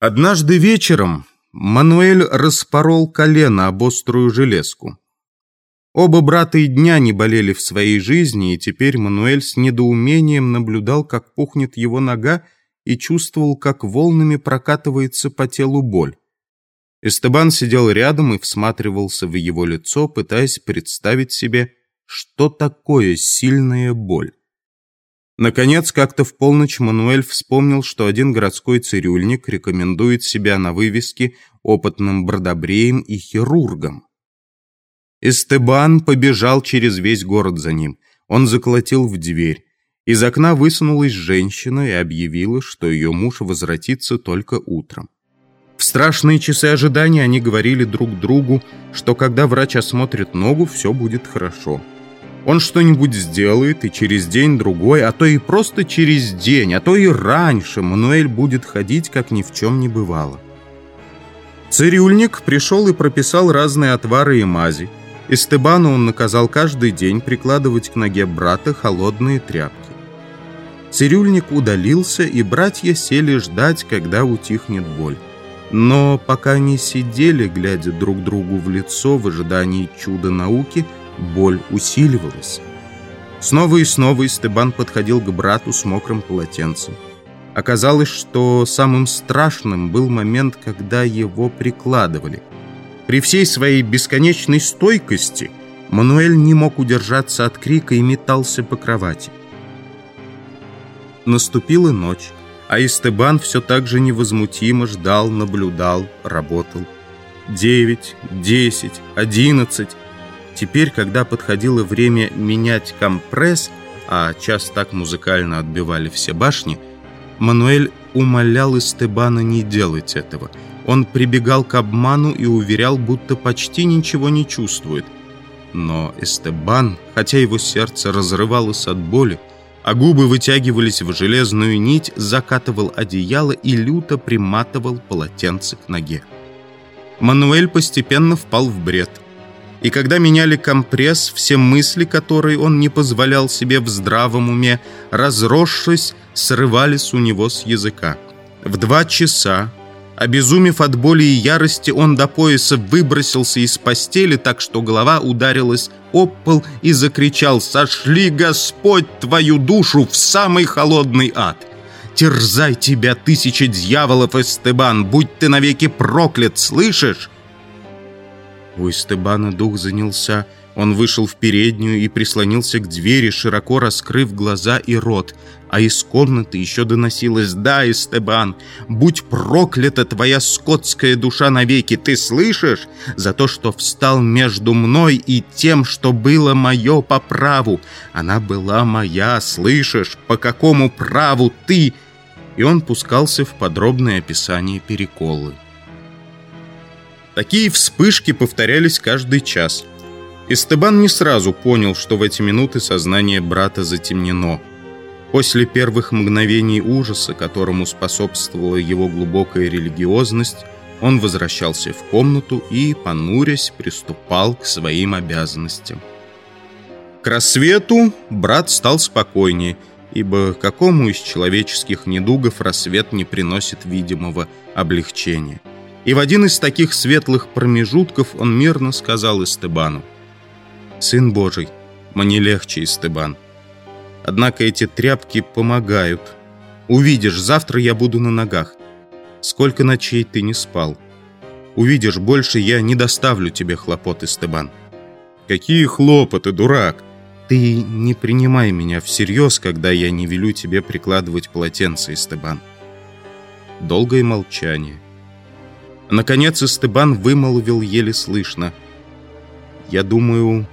Однажды вечером Мануэль распорол колено об острую железку. Оба брата и дня не болели в своей жизни, и теперь Мануэль с недоумением наблюдал, как пухнет его нога, и чувствовал, как волнами прокатывается по телу боль. Эстебан сидел рядом и всматривался в его лицо, пытаясь представить себе, что такое сильная боль. Наконец, как-то в полночь Мануэль вспомнил, что один городской цирюльник рекомендует себя на вывеске опытным бродобреем и хирургом. Эстебан побежал через весь город за ним. Он заколотил в дверь. Из окна высунулась женщина и объявила, что ее муж возвратится только утром. В страшные часы ожидания они говорили друг другу, что когда врач осмотрит ногу, все будет хорошо. Он что-нибудь сделает, и через день-другой, а то и просто через день, а то и раньше Мануэль будет ходить, как ни в чем не бывало. Цирюльник пришел и прописал разные отвары и мази. Эстебану он наказал каждый день прикладывать к ноге брата холодные тряпки. Цирюльник удалился, и братья сели ждать, когда утихнет боль. Но пока они сидели, глядя друг другу в лицо в ожидании чуда науки, боль усиливалась. Снова и снова Истебан подходил к брату с мокрым полотенцем. Оказалось, что самым страшным был момент, когда его прикладывали. При всей своей бесконечной стойкости Мануэль не мог удержаться от крика и метался по кровати. Наступила ночь, а Истебан все так же невозмутимо ждал, наблюдал, работал. Девять, десять, одиннадцать... Теперь, когда подходило время менять компресс, а час так музыкально отбивали все башни, Мануэль умолял Эстебана не делать этого. Он прибегал к обману и уверял, будто почти ничего не чувствует. Но Эстебан, хотя его сердце разрывалось от боли, а губы вытягивались в железную нить, закатывал одеяло и люто приматывал полотенце к ноге. Мануэль постепенно впал в бред – и когда меняли компресс, все мысли, которые он не позволял себе в здравом уме, разросшись, срывались у него с языка. В два часа, обезумев от боли и ярости, он до пояса выбросился из постели, так что голова ударилась об пол и закричал «Сошли, Господь, твою душу в самый холодный ад!» «Терзай тебя, тысяча дьяволов, Эстебан! Будь ты навеки проклят, слышишь?» У Эстебана дух занялся. Он вышел в переднюю и прислонился к двери, широко раскрыв глаза и рот. А из комнаты еще доносилось «Да, Эстебан, будь проклята твоя скотская душа навеки, ты слышишь? За то, что встал между мной и тем, что было мое по праву. Она была моя, слышишь? По какому праву ты?» И он пускался в подробное описание переколы. Такие вспышки повторялись каждый час. Истебан не сразу понял, что в эти минуты сознание брата затемнено. После первых мгновений ужаса, которому способствовала его глубокая религиозность, он возвращался в комнату и, понурясь, приступал к своим обязанностям. К рассвету брат стал спокойнее, ибо какому из человеческих недугов рассвет не приносит видимого облегчения. И в один из таких светлых промежутков он мирно сказал Истебану. «Сын Божий, мне легче, Истебан. Однако эти тряпки помогают. Увидишь, завтра я буду на ногах. Сколько ночей ты не спал. Увидишь, больше я не доставлю тебе хлопот, Истебан». «Какие хлопоты, дурак!» «Ты не принимай меня всерьез, когда я не велю тебе прикладывать полотенце, Истебан». Долгое молчание. Наконец Истебан вымолвил еле слышно. «Я думаю...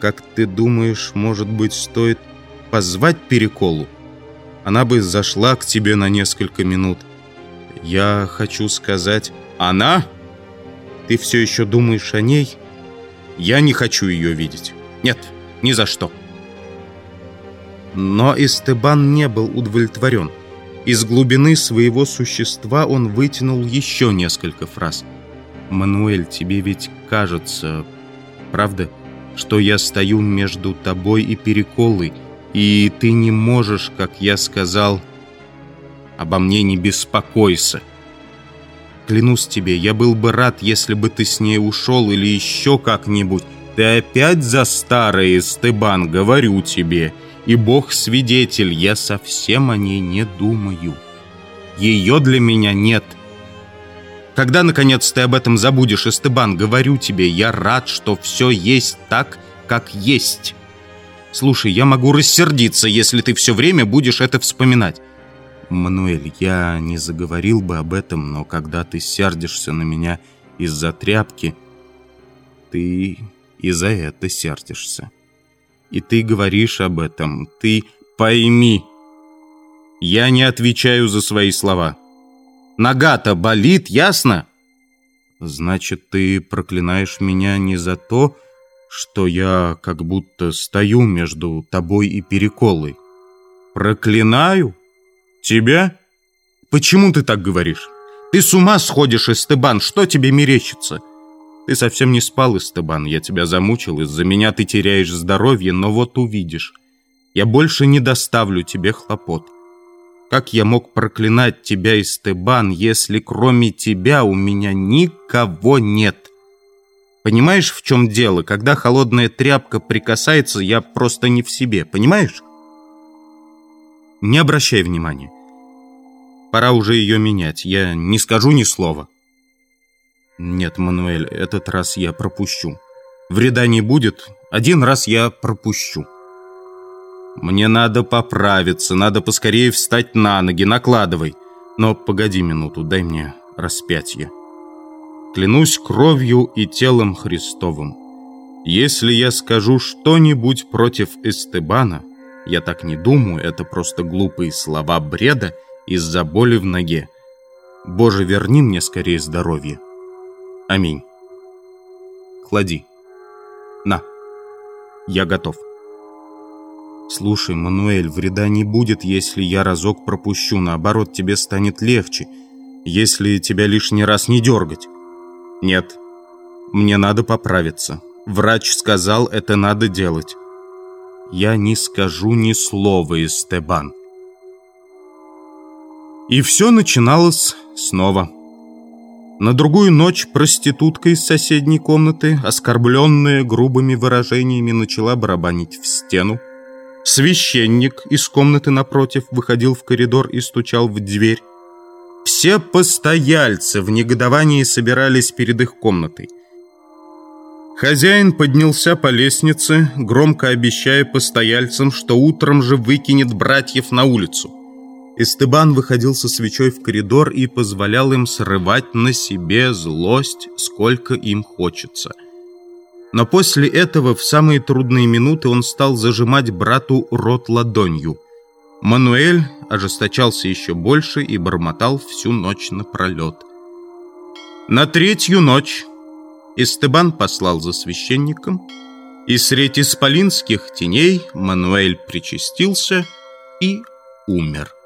Как ты думаешь, может быть, стоит позвать Переколу? Она бы зашла к тебе на несколько минут. Я хочу сказать... Она? Ты все еще думаешь о ней? Я не хочу ее видеть. Нет, ни за что». Но Истебан не был удовлетворен. Из глубины своего существа он вытянул еще несколько фраз. «Мануэль, тебе ведь кажется, правда, что я стою между тобой и переколой, и ты не можешь, как я сказал...» Обо мне не беспокойся. Клянусь тебе, я был бы рад, если бы ты с ней ушел или еще как-нибудь. Ты опять за старое, Эстебан, говорю тебе. И Бог свидетель, я совсем о ней не думаю. Ее для меня нет. Когда, наконец, ты об этом забудешь, Эстебан, говорю тебе, я рад, что все есть так, как есть. Слушай, я могу рассердиться, если ты все время будешь это вспоминать. Мануэль, я не заговорил бы об этом, но когда ты сердишься на меня из-за тряпки, ты и за это сердишься. И ты говоришь об этом, ты пойми. Я не отвечаю за свои слова. Нога-то болит, ясно? Значит, ты проклинаешь меня не за то, что я как будто стою между тобой и переколой. Проклинаю? Тебя? Почему ты так говоришь? Ты с ума сходишь, Эстебан, что тебе мерещится? Ты совсем не спал, Эстебан, я тебя замучил, из-за меня ты теряешь здоровье, но вот увидишь. Я больше не доставлю тебе хлопот. Как я мог проклинать тебя, Эстебан, если кроме тебя у меня никого нет? Понимаешь, в чем дело? Когда холодная тряпка прикасается, я просто не в себе, понимаешь? Не обращай внимания. Пора уже ее менять. Я не скажу ни слова. Нет, Мануэль, этот раз я пропущу. Вреда не будет. Один раз я пропущу. Мне надо поправиться, надо поскорее встать на ноги, накладывай. Но погоди минуту, дай мне распятие. Клянусь кровью и телом Христовым. Если я скажу что-нибудь против Эстебана, я так не думаю, это просто глупые слова бреда из-за боли в ноге. Боже, верни мне скорее здоровье. Аминь. Клади. На. Я готов. Слушай, Мануэль, вреда не будет, если я разок пропущу. Наоборот, тебе станет легче, если тебя лишний раз не дергать. Нет, мне надо поправиться. Врач сказал, это надо делать я не скажу ни слова, Эстебан. И все начиналось снова. На другую ночь проститутка из соседней комнаты, оскорбленная грубыми выражениями, начала барабанить в стену. Священник из комнаты напротив выходил в коридор и стучал в дверь. Все постояльцы в негодовании собирались перед их комнатой. Хозяин поднялся по лестнице, громко обещая постояльцам, что утром же выкинет братьев на улицу. Эстебан выходил со свечой в коридор и позволял им срывать на себе злость, сколько им хочется. Но после этого в самые трудные минуты он стал зажимать брату рот ладонью. Мануэль ожесточался еще больше и бормотал всю ночь напролет. На третью ночь Истебан послал за священником, и среди исполинских теней Мануэль причастился и умер.